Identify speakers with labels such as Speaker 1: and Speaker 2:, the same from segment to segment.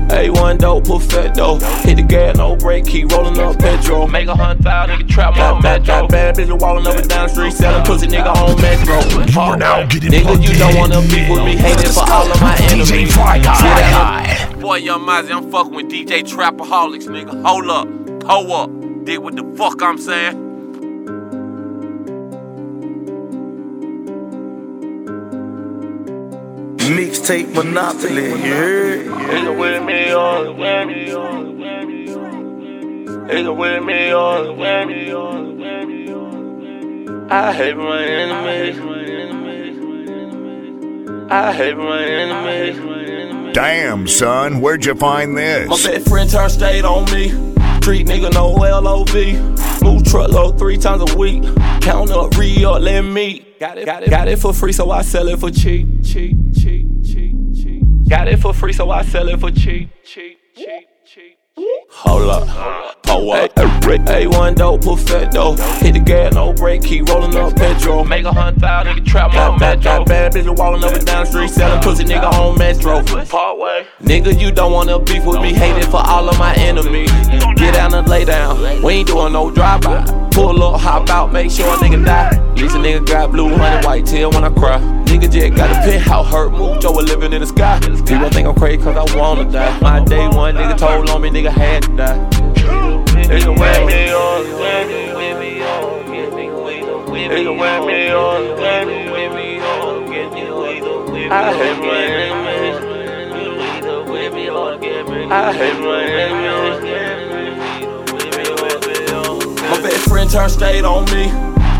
Speaker 1: A1 dope, perfecto. Hit the gas, no brake, keep rolling up petrol. Make a hundred thousand, nigga trap my metro. Bad bitch walking up and down the street, selling pussy, nigga on metro.
Speaker 2: You are now getting
Speaker 1: Nigga, you don't wanna be with me, hating for all of my enemies.
Speaker 2: DJ Fly Guy.
Speaker 3: Boy, Young Mozzie, I'm fucking with DJ Trapaholics, nigga. Hold up, pull up. Dig what the fuck I'm saying?
Speaker 4: Mixtape Monopoly, you heard?
Speaker 1: Nigga with me on the whammy. Nigga with me on the whammy. I hate my enemies. I hate my enemies.
Speaker 2: Damn, son, where'd you find this?
Speaker 1: My
Speaker 2: this?
Speaker 1: best friend turned state on me. Street nigga, no LOV. Move truckload three times a week. Count up, re up, let me. Got it, got it, got it for free, so I sell it for cheap, cheap. Got it for free, so I sell it for cheap, cheap, cheap, cheap. Hold up, pull up. A1 dope, perfecto. Hit the gas, no brake, keep rolling up petrol. Make a hundred thousand, nigga trap my metro. Bad bitch walking up and down the street, selling pussy, nigga on metro. Partway. Nigga, you don't wanna beef with me, hating for all of my enemies. Get down and lay down. We ain't doing no drive-by. Pull up, hop out, make sure a nigga die. Least a nigga got blue, honey, white tail when I cry. Nigga just got a penthouse, hurt mood, Joe living in the sky. People think I'm crazy cause I wanna die. My day one nigga told on me, nigga had to die. Nigga wear me on, me on, I hate my. I hate my friend turned state on me.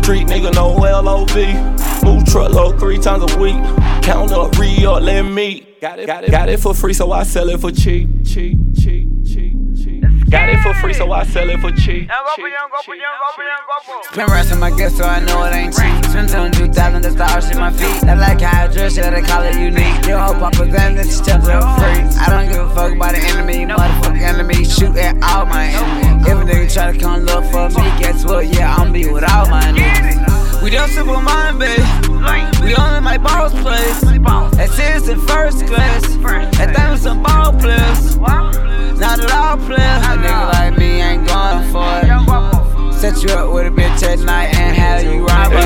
Speaker 1: Street nigga, no LOV. Move truckload three times a week. Count up, re up, let me. Got it, got it, got it for free, so I sell it for cheap, cheap, cheap, cheap, cheap. Got it for free, so I sell it for cheap. cheap, cheap, cheap.
Speaker 5: Been resting my gift so I know it ain't cheap. Spend 200,000, that's the arch in my feet. I like how I dress, yeah, they call it unique. Your whole papa them, that's just a free. I don't give a fuck about the enemy, motherfucking enemy. Shoot at all my enemies. Place. That's his in first class. That thing was some ball players. Not at all players. A nigga like me ain't going for it. Set you up with a bitch at night and have you ride with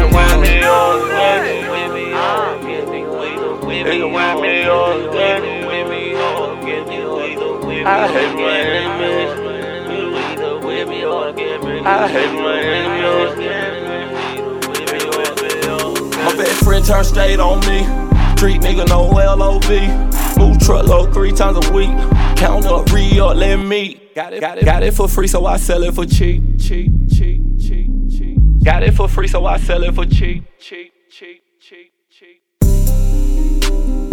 Speaker 1: Nigga wear me
Speaker 5: a
Speaker 1: on, nigga wear me on, I hate my enemies. I hate my enemies. Friend turned state on me. Street nigga, no LOV. Move truckload three times a week. Count up, re up, let me. Got it, got it, got it for free, so I sell it for cheap, cheap, cheap, cheap, cheap. Got it for free, so I sell it for cheap, cheap, cheap, cheap, cheap.